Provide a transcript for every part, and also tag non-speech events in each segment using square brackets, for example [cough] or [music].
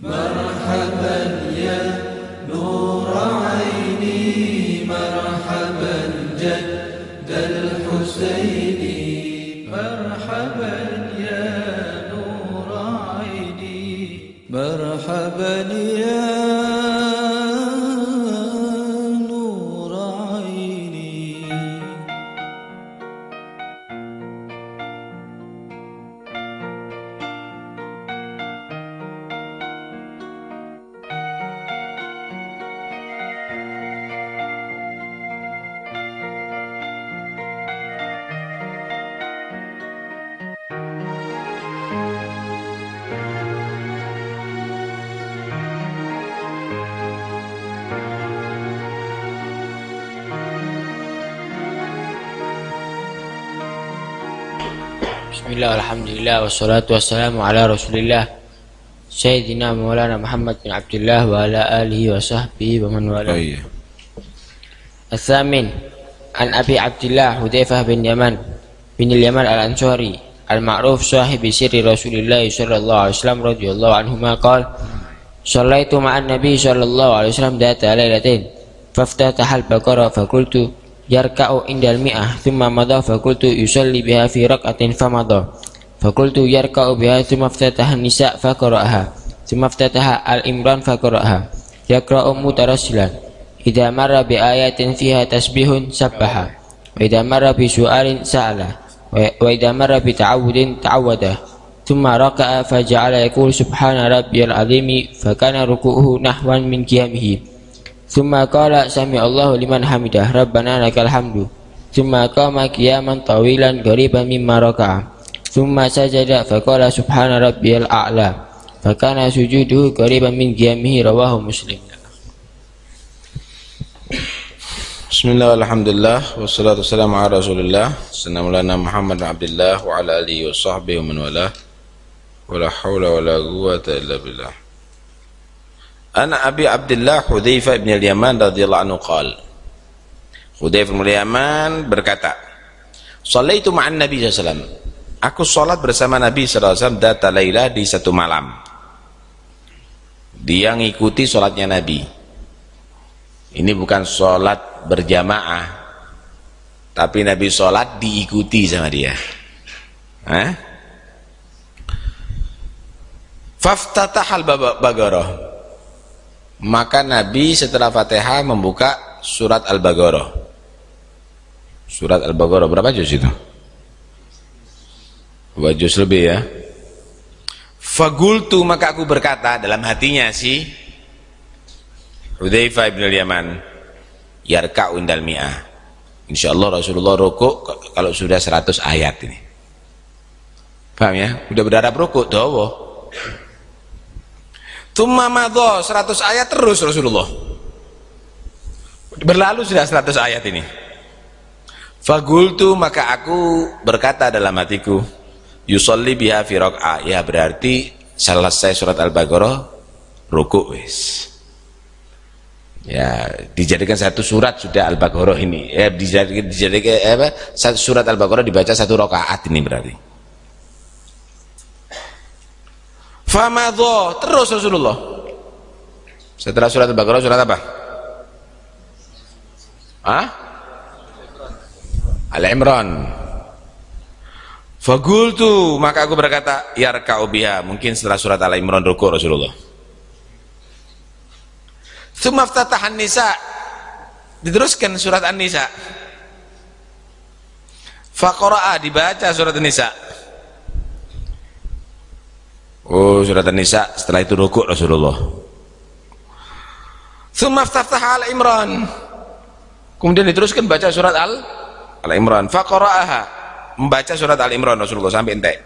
مرحبا يا نور عيني مرحبا جد الحسين. مرحبا يا نور عيني مرحبا يا Bismillah, alhamdulillah, wassalatu wassalamu ala rasulillah. Sayyidina maulana Muhammad bin Abdullah wa ala alihi wa sahbihi wa man wala. Oh, iya. Al-Thamin An Abi Abdullah Hudhaifah bin Yaman bin Yaman al-Ansari Al-Ma'ruf sahibi sirri Rasulillah sallallahu alaihi wasallam radhiyallahu anhu maqal Sallaitu ma'an Nabi sallallahu alaihi wasallam data lailatin faftataha al-baqara faqultu yarka'u indal mi'ah thumma madha fakultu yusalli biha fi rak'atin famadha. Fakultu yarka'u biha thumma ftataha nisa faqara'aha thumma ftataha al-imran faqara'aha yakra'u mutarassilan idza marra bi ayatin fiha tasbihun sabbaha. Wa idza marra bi su'alin sa'ala. Wa idza marra bi ta'awudin ta'awada thumma raka'a faja'ala yaqul subhana rabbiyal azimi fakana ruku'uhu nahwan min qiyamihi. Summa qala sami Allahu liman hamidah Rabbana lakal hamdu. Summa qama qiyaman tawilan ghariban mimma raka'a. Summa sajada faqala subhana rabbiyal a'la. Fakana sujudu ghariban min qiyamihi rawahu muslim. Bismillah alhamdulillah Wassalatu wassalamu ala rasulillah. Sanamulana Muhammad Abdullah Wa ala alihi wa sahbihi wa man wala. Illa billah. Ana Abi Abdullah Hudhaifa bin al-Yaman radhiyallahu anhu qal. Hudhaifa bin al-Yaman berkata Salaitu ma'an Nabi SAW Aku salat bersama Nabi SAW data Laila di satu malam. Dia ngikuti salatnya Nabi. Ini bukan sholat berjamaah Tapi Nabi sholat diikuti sama dia. Hah? Faftatahal Bagoroh Maka Nabi setelah Fatihah membuka surat Al-Bagoroh Surat Al-Bagoroh berapa juz itu? Dua juz lebih ya Fagultu maka aku berkata dalam hatinya sih Hudzaifah bin al-Yaman yarka'u indal mi'ah. Insyaallah Rasulullah rukuk kalau sudah 100 ayat ini. Paham ya? Udah berharap rukuk dawa. Tumma madha 100 ayat terus Rasulullah. Berlalu sudah 100 ayat ini. Fagultu maka aku berkata dalam hatiku yusolli biha fi raq'ah. Ya berarti selesai surat Al-Baqarah rukuk wis ya dijadikan satu surat sudah Al-Baqarah ini ya dijadikan dijadikan eh, apa surat Al-Baqarah dibaca satu rakaat ini berarti famadho. Terus Rasulullah. Setelah surat Al-Baqarah surat apa? Ah Al-Imran. Fagultu. Maka aku berkata yarka'u biha. Mungkin setelah surat Al-Imran rukuk Rasulullah. Sumaftatahan nisa. Diteruskan surat An-Nisa. Faqara'a. Dibaca surat An-Nisa Oh surat An-Nisa setelah itu rukuk Rasulullah. Sumaftataha Al-Imran kemudian diteruskan baca surat Al Al-Imran Faqara'aha. Membaca surat Al-Imran Rasulullah sampai entek.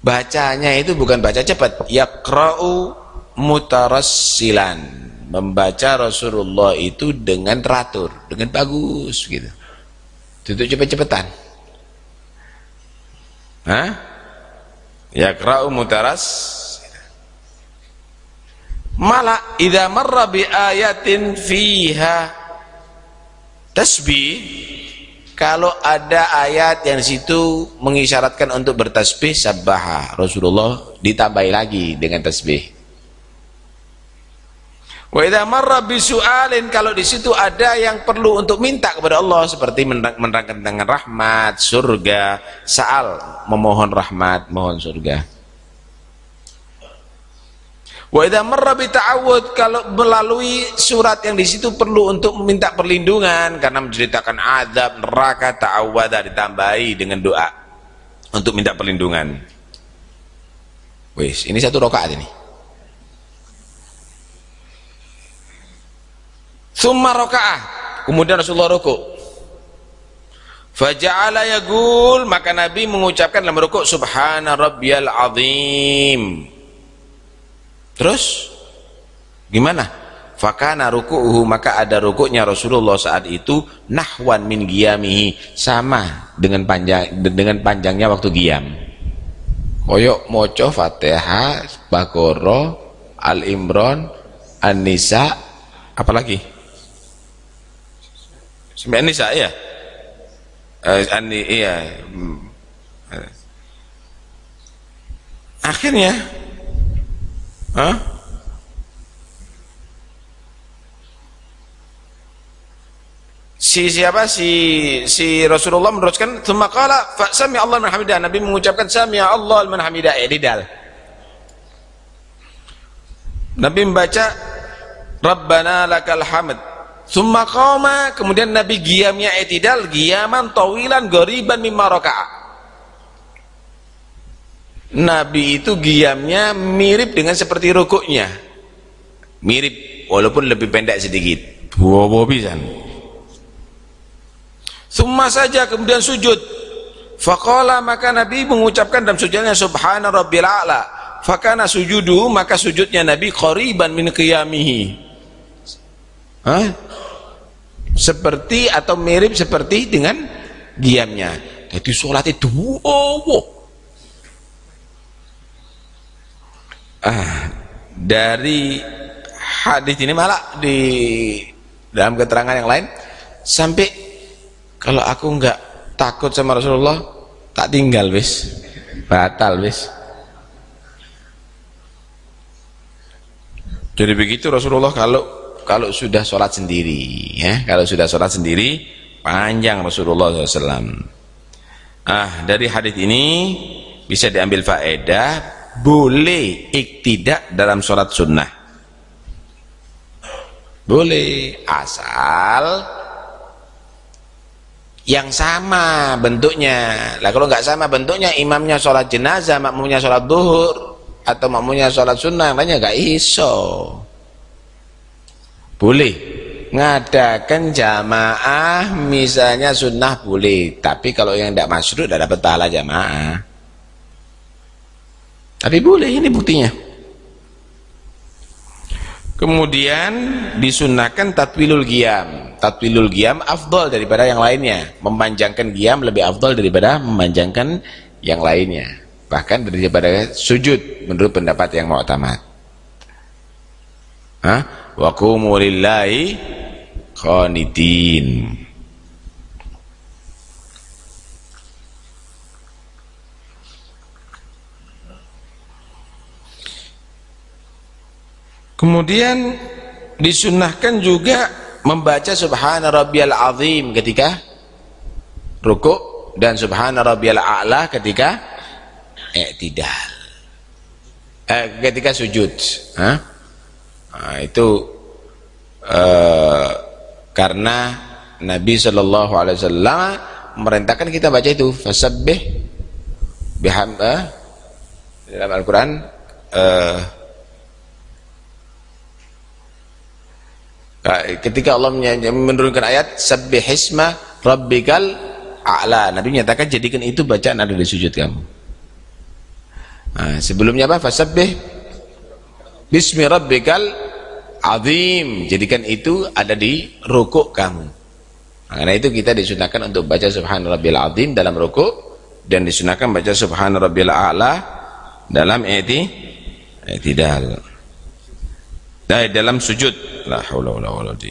Bacanya itu bukan baca cepat. Yaqra'u mutarassilan. Membaca Rasulullah itu dengan teratur dengan bagus gitu. Itu cepet-cepetan. Hah? Yaqra'u mutaras malah idza marra bi ayatin fiha tasbih kalau ada ayat yang situ mengisyaratkan untuk bertasbih sabbaha. Rasulullah ditambahi lagi dengan tasbih Wa idza marra bisu'alin kalau di situ ada yang perlu untuk minta kepada Allah seperti menerangkan dengan rahmat, surga, sa'al, memohon rahmat, mohon surga. Wa idza marra bita'awud kalau melalui surat yang di situ perlu untuk meminta perlindungan karena menceritakan azab neraka ta'awwada ditambahi dengan doa untuk minta perlindungan. Wis, ini satu rakaat ini. Summa rakaah. Kemudian Rasulullah rukuk. Faja'ala yagul maka Nabi mengucapkan dalam rukuk subhana rabbiyal azim. Terus gimana? Fakana ruku'uhu maka ada rukuknya Rasulullah saat itu nahwan min giyamihi sama dengan panjang dengan panjangnya waktu giam. Koyok moco Fatihah, Baqarah, Al Imran, An-Nisa, apalagi? Sampai Nisa ya? Eh, ani, iya. Hmm. Akhirnya, Hah? Si siapa si si Rasulullah meneruskan thumma qala fa sami Allah man hamidah Nabi mengucapkan sami Allah man hamidah i'tidal Nabi membaca Rabbana lakal hamd Summa qama kemudian Nabi giamnya etidal giaman tawilan goriban mimma raka'a. Nabi itu giamnya mirip dengan seperti rukuknya. Mirip walaupun lebih pendek sedikit. Bawa pisan. Summa saja kemudian sujud. Faqala maka Nabi mengucapkan dalam sujudnya subhana rabbil a'la. Fakana sujudu maka sujudnya Nabi qariban min qiyamihi. Hah? Seperti atau mirip seperti dengan diamnya. Jadi sholat itu wow, ah dari hadis ini malah di dalam keterangan yang lain sampai kalau aku enggak takut sama Rasulullah tak tinggal wis. Batal wis. Jadi begitu Rasulullah kalau kalau sudah sholat sendiri ya. Kalau sudah sholat sendiri panjang Rasulullah SAW ah dari hadis ini bisa diambil faedah boleh iktidak dalam sholat sunnah. Boleh asal yang sama bentuknya. Lah kalau nggak sama bentuknya imamnya sholat jenazah makmumnya sholat duhur atau makmumnya sholat sunnah lainnya nggak iso boleh. Ngadakan jamaah misalnya sunnah boleh. Tapi kalau yang tidak masuk tidak dapat pahala jamaah. Tapi boleh ini buktinya. Kemudian disunahkan tatwilul giam tatwilul giam afdol daripada yang lainnya. Memanjangkan giam lebih afdol daripada memanjangkan yang lainnya. Bahkan daripada sujud menurut pendapat yang mu'tamad Hah? wa qumu lillahi qanitin Kemudian disunahkan juga membaca subhana rabbiyal azim ketika rukuk dan subhana rabbiyal a'la ketika i'tidal. Eh, ketika sujud, Hah? Nah, itu uh, karena Nabi Shallallahu Alaihi Wasallam merintahkan kita baca itu fasabbih bihamda dalam Al-Quran uh, ketika Allah menurunkan ayat sabbihisma rabbikal a'la. Nabi menyatakan jadikan itu bacaan ada di sujud kamu. Nah, sebelumnya apa? Fasabbih Bismi rabbikal azim. Jadikan itu ada di rukuk kamu. Nah, karena itu kita disunahkan untuk baca subhana rabbil azim dalam rukuk dan disunahkan baca subhana rabbil a'la dalam i'ti i'tidal. Dan dalam sujud. La haula wala quwwata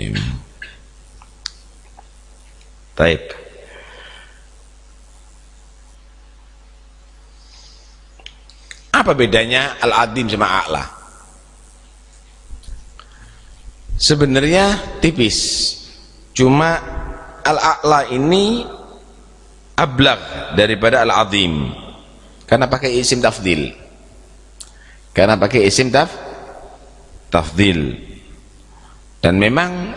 Taib. Apa bedanya al-azim sama a'la? Sebenarnya tipis. Cuma al-a'la ini ablag daripada al-azim. Karena pakai isim tafdil karena pakai isim taf tafdil dan memang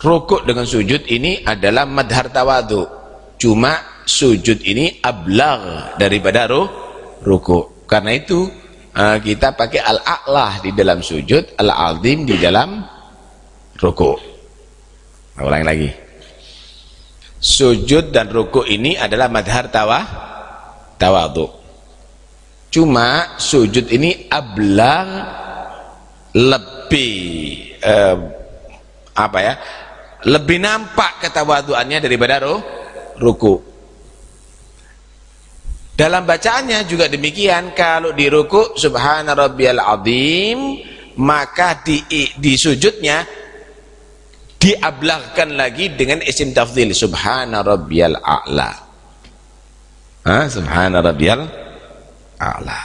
rukuk dengan sujud ini adalah madhar tawadu. Cuma sujud ini ablag daripada ruh rukuk. Karena itu uh, kita pakai al-a'lah di dalam sujud al-azim di dalam rukuk ulangi lagi. Sujud dan rukuk ini adalah madhar tawa tawadu cuma sujud ini ablang lebih eh, apa ya lebih nampak ketawaduannya daripada ruku dalam bacaannya juga demikian kalau di ruku subhana rabbiyal azim maka di, di sujudnya diablagkan lagi dengan isim tafdhil subhana rabbiyal a'la. Ha subhana rabbiyal a'la.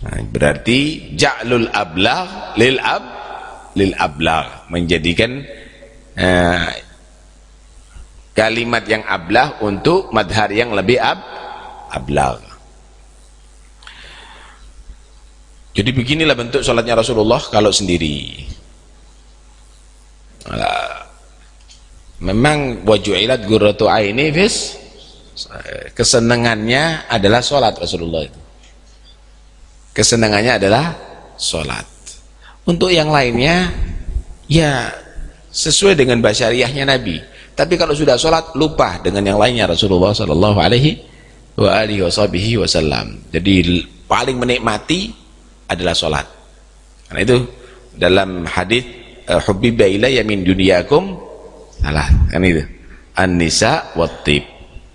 Nah, berarti ja'lul ablagh lil ab lil ablagh menjadikan uh, kalimat yang ablah untuk madhar yang lebih ab ablag jadi beginilah bentuk sholatnya Rasulullah kalau sendiri. Memang wajuilat gurratu aini fis kesenangannya adalah sholat Rasulullah itu. Kesenangannya adalah sholat untuk yang lainnya ya sesuai dengan basyariahnya Nabi tapi kalau sudah sholat lupa dengan yang lainnya Rasulullah Sallallahu Alaihi wasallam jadi paling menikmati adalah sholat. Karena itu dalam hadis uh, hubbiba ilayya min dunyakum salah kan itu. An-nisa wat-tib.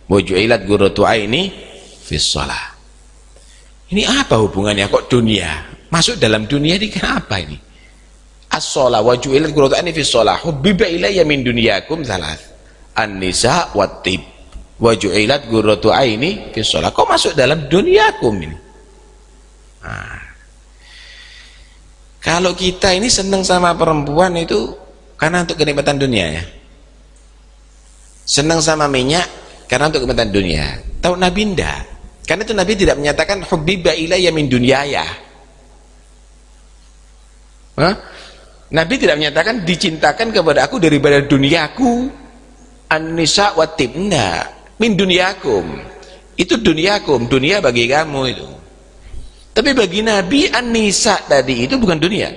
Wa ju'ilat qurratu aini fi ini apa hubungannya? Kok dunia? Masuk dalam dunia ini kenapa ini? As-shalah wa ju'ilat qurratu aini fi shalah hubbiba ilayya min dunyakum salah an-nisa wat-tib wa ju'ilat aini fi shalah kok masuk dalam duniakum ini nah kalau kita ini senang sama perempuan itu karena untuk kenikmatan dunia ya. Senang sama minyak karena untuk kenikmatan dunia. Tahu Nabi enggak? Karena itu Nabi tidak menyatakan hubbiba ilayya min dunyaya. Hah? Nabi tidak menyatakan dicintakan kepada aku daripada duniaku. An-nisa wa enggak. Min dunyakum. Itu duniakum, dunia bagi kamu itu. Tapi bagi Nabi An-Nisa tadi itu bukan dunia.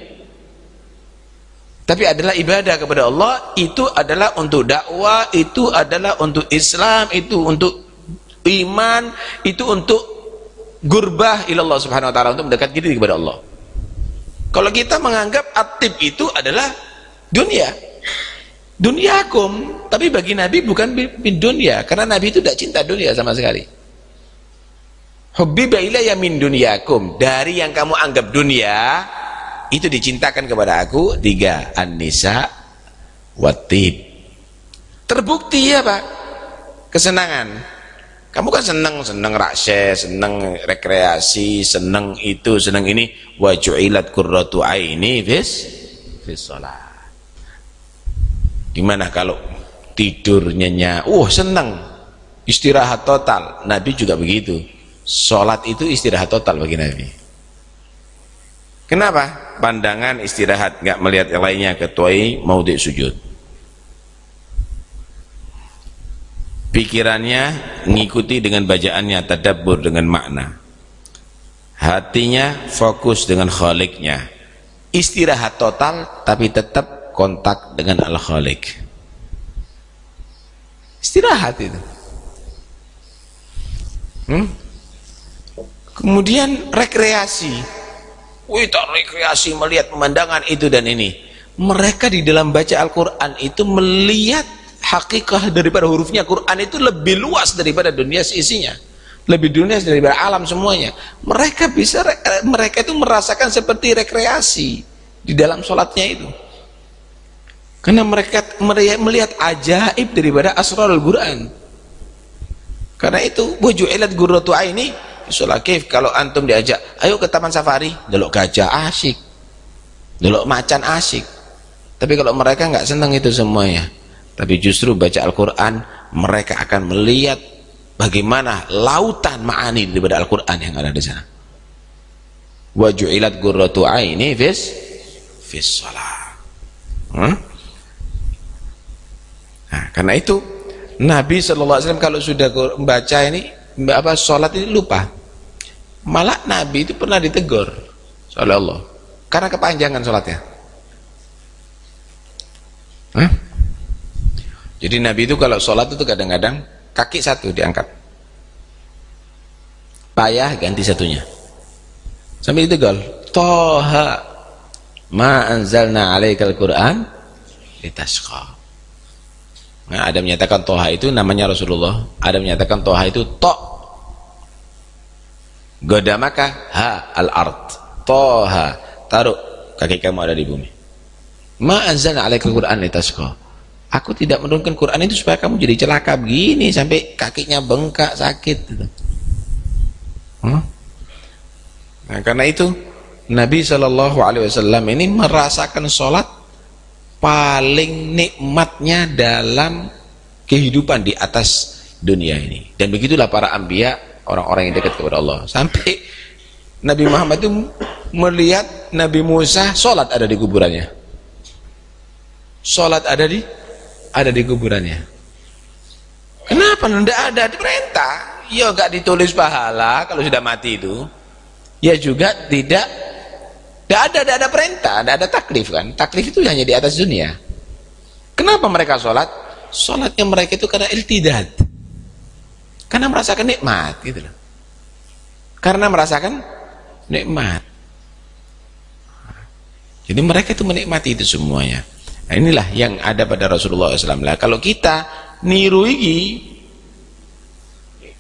Tapi adalah ibadah kepada Allah, itu adalah untuk dakwah, itu adalah untuk Islam, itu untuk iman, itu untuk gurbah ilallah subhanahu wa ta'ala, untuk mendekat diri kepada Allah. Kalau kita menganggap atib itu adalah dunia. Duniakum. Tapi bagi Nabi bukan dunia. Karena Nabi itu tidak cinta dunia sama sekali. Hubbiba ilayya min dunyakum. Dari yang kamu anggap dunia, itu dicintakan kepada aku. Tiga, an-nisa watib. Terbukti ya Pak. Kesenangan. Kamu kan senang, senang rakse, senang rekreasi, senang itu, senang ini. Wa ju'ilat qurratu aini fis fis shalah. Gimana kalau tidur nyenyak? Uh, senang. Istirahat total. Nabi juga begitu Sholat itu istirahat total bagi Nabi. Kenapa? Pandangan istirahat, nggak melihat yang lainnya ketuai mau sujud. Pikirannya ngikuti dengan bacaannya, tadabbur dengan makna. Hatinya fokus dengan khaliknya. Istirahat total tapi tetap kontak dengan al-khalik. Istirahat itu. Hmm? Kemudian rekreasi. Wih, tak rekreasi melihat pemandangan itu dan ini. Mereka di dalam baca Al-Quran itu melihat hakikah daripada hurufnya Quran itu lebih luas daripada dunia seisinya. Lebih dunia daripada alam semuanya. Mereka bisa, mereka itu merasakan seperti rekreasi di dalam sholatnya itu. Karena mereka melihat ajaib daripada asrarul Quran. Karena itu, wuju'ilat gurratu aini Sholat kif kalau antum diajak, ayo ke taman safari, delok gajah asik. Dulu macan asik. Tapi kalau mereka nggak senang itu semuanya. Tapi justru baca Al-Quran, mereka akan melihat bagaimana lautan ma'ani daripada Al-Quran yang ada di sana. Waju'ilat gurratu aini fis fis salah. Hmm? Nah, karena itu Nabi SAW kalau sudah membaca ini apa sholat ini lupa. Malah Nabi itu pernah ditegur oleh Allah karena kepanjangan sholatnya. Hah? Jadi Nabi itu kalau sholat itu kadang-kadang kaki satu diangkat. Payah ganti satunya. Sambil ditegur. Toha ma anzalna alaikal Qur'an litasqa. Nah, ada menyatakan toha itu namanya Rasulullah. Ada menyatakan toha itu tok. Godamaka ha al-ard. Toha. Taruh kaki kamu ada di bumi. Ma anzalna alaikal Qur'an litasqa. Aku tidak menurunkan Quran itu supaya kamu jadi celaka begini sampai kakinya bengkak sakit. Gitu. Hmm? Nah, karena itu Nabi Wasallam ini merasakan sholat paling nikmatnya dalam kehidupan di atas dunia ini. Dan begitulah para ambia orang-orang yang dekat kepada Allah. Sampai Nabi Muhammad itu melihat Nabi Musa sholat ada di kuburannya. Sholat ada di ada di kuburannya. Kenapa? Tidak ada perintah. Ya nggak ditulis pahala kalau sudah mati itu. Ya juga tidak tidak ada, tidak ada perintah, tidak ada taklif kan. Taklif itu hanya di atas dunia. Kenapa mereka sholat? Sholatnya mereka itu karena iltidad. Karena merasakan nikmat gitu loh. Karena merasakan nikmat. Jadi mereka itu menikmati itu semuanya. Nah, inilah yang ada pada Rasulullah SAW. Lah kalau kita niru iki,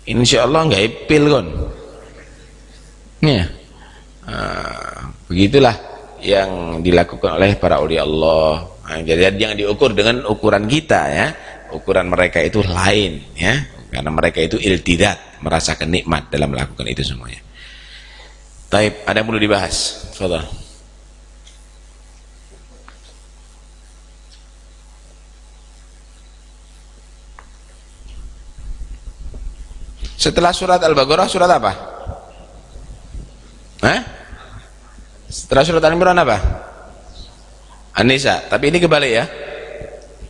insya Allah nggak ipil kon. Ya, uh, begitulah yang dilakukan oleh para ulia Allah. Nah, jadi jangan diukur dengan ukuran kita ya. Ukuran mereka itu lain ya, karena mereka itu iltidat, merasakan nikmat dalam melakukan itu semuanya. Taib, ada yang perlu dibahas? Fadal. Setelah surat Al-Baqarah surat apa? Hah? Setelah surat Al-Imran apa? An-Nisa. Tapi ini kebalik ya.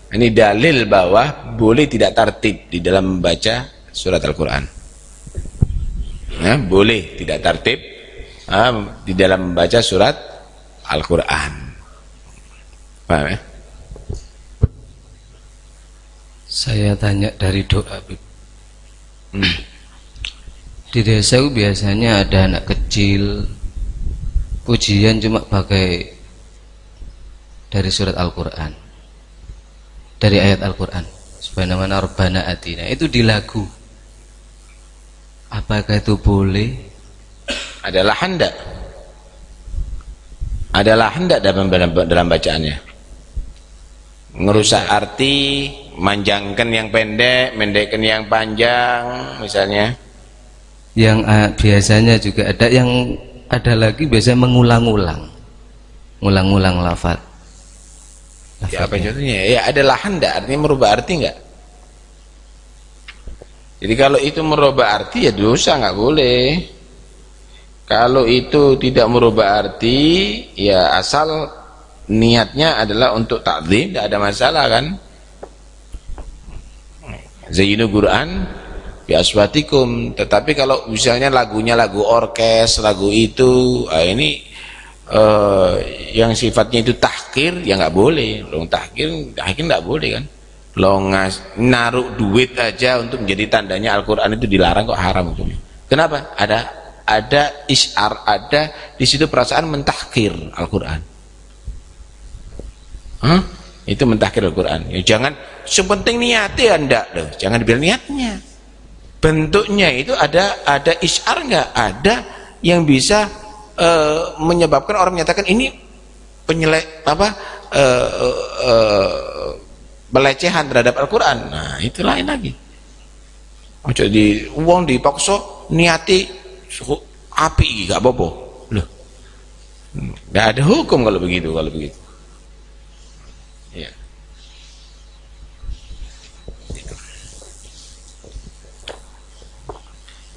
Ini dalil bahwa boleh tidak tertib di dalam membaca surat Al-Quran. Ya, boleh tidak tertib uh, di dalam membaca surat Al-Quran. Paham ya? Saya tanya dari doa. Hmm. Di desa biasanya ada anak kecil Pujian cuma pakai Dari surat Al-Quran. Dari ayat Al-Quran. Subhanamana Rabbana Atina. Itu di lagu. Apakah itu boleh? Adalah hendak Adalah hendak dalam, dalam bacaannya? Ngerusak arti Manjangkan yang pendek Mendekkan yang panjang Misalnya. Yang uh, biasanya juga ada yang ada lagi biasanya mengulang-ulang. Ngulang-ulang lafaz ya apa contohnya? Ya ada lahan enggak artinya merubah arti enggak jadi kalau itu merubah arti ya dosa enggak boleh. Kalau itu tidak merubah arti ya asal niatnya adalah untuk takdim tidak ada masalah kan? Zainu Quran bi aswatikum tetapi kalau misalnya lagunya lagu orkes lagu itu ah ini uh, yang sifatnya itu tahkir ya nggak boleh. Lo tahkir tahkir nggak boleh kan? Lo ngas naruh duit aja untuk menjadi tandanya Al-Quran itu dilarang kok haram hukumnya. Kenapa? Ada ada isyar ada di situ perasaan mentahkir Al-Quran. Huh? itu mentahkir Al-Quran. Ya, jangan sepenting niatnya anda. Loh jangan dibilang niatnya bentuknya itu ada ada isyar nggak? Ada yang bisa uh, menyebabkan orang menyatakan ini penyelek apa uh, uh, pelecehan terhadap Al-Quran. Nah itu lain lagi. Ojo di uang dipaksa niati api gak bobo loh. Tidak ada hukum kalau begitu, kalau begitu. Ya.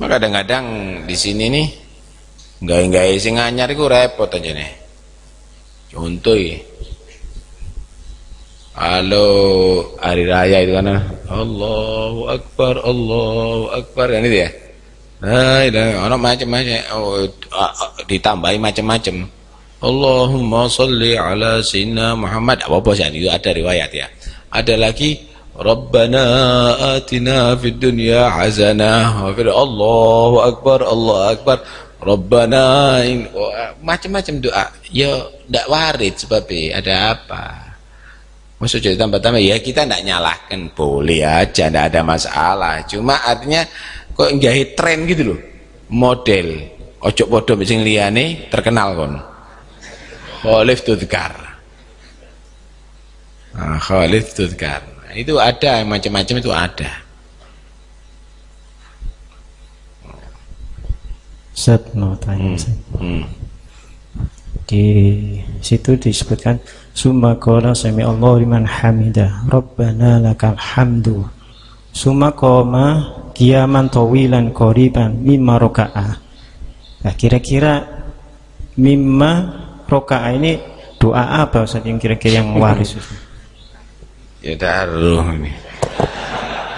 Maka kadang-kadang di sini nih gawe-gawe sing anyar iku repot aja nih. Contoh ya. Halo hari raya itu kan Allahu Akbar Allahu Akbar kan itu ya Nah, ono macam-macam oh, ditambahi macam-macam Allahumma salli ala sayyidina Muhammad apa-apa sih itu ada riwayat ya ada lagi Atina fid dunya hasanah wa fil Allahu akbar Allahu akbar. Rabbana macam-macam doa. Ya ndak warid sebabnya ada apa? Maksud jadi tambah-tambah ya kita tidak nyalahkan boleh aja tidak ada masalah. Cuma artinya kok nggak tren gitu loh. Model. Ojo podo sing liyane terkenal kon. Khalif Tudkar. Nah, Khalif Tudkar itu ada macam-macam itu ada Set mau tanya hmm. Hmm. di situ disebutkan Summa qala sami Allah liman hamida Rabbana lakal hamdu Summa qama kiaman tawilan qoriban mimma roka'ah Nah kira-kira mimma roka'ah ini doa apa Ustaz yang kira-kira yang waris Ya taruh ini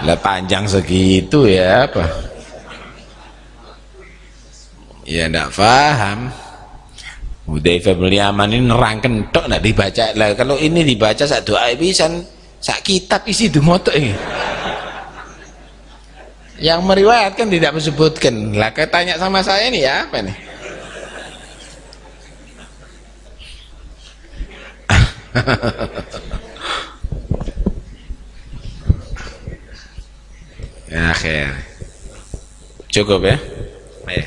Lah panjang segitu ya apa Ya enggak paham Hudzaifah bin Yaman ini nerangkan tok nak dibaca. Lah kalau ini dibaca sak doa bisa sak kitab isi dumoto ini. Yang meriwayatkan tidak menyebutkan. Lah tanya sama saya ini ya apa nih? [laughs] akhir ya. cukup ya, ya.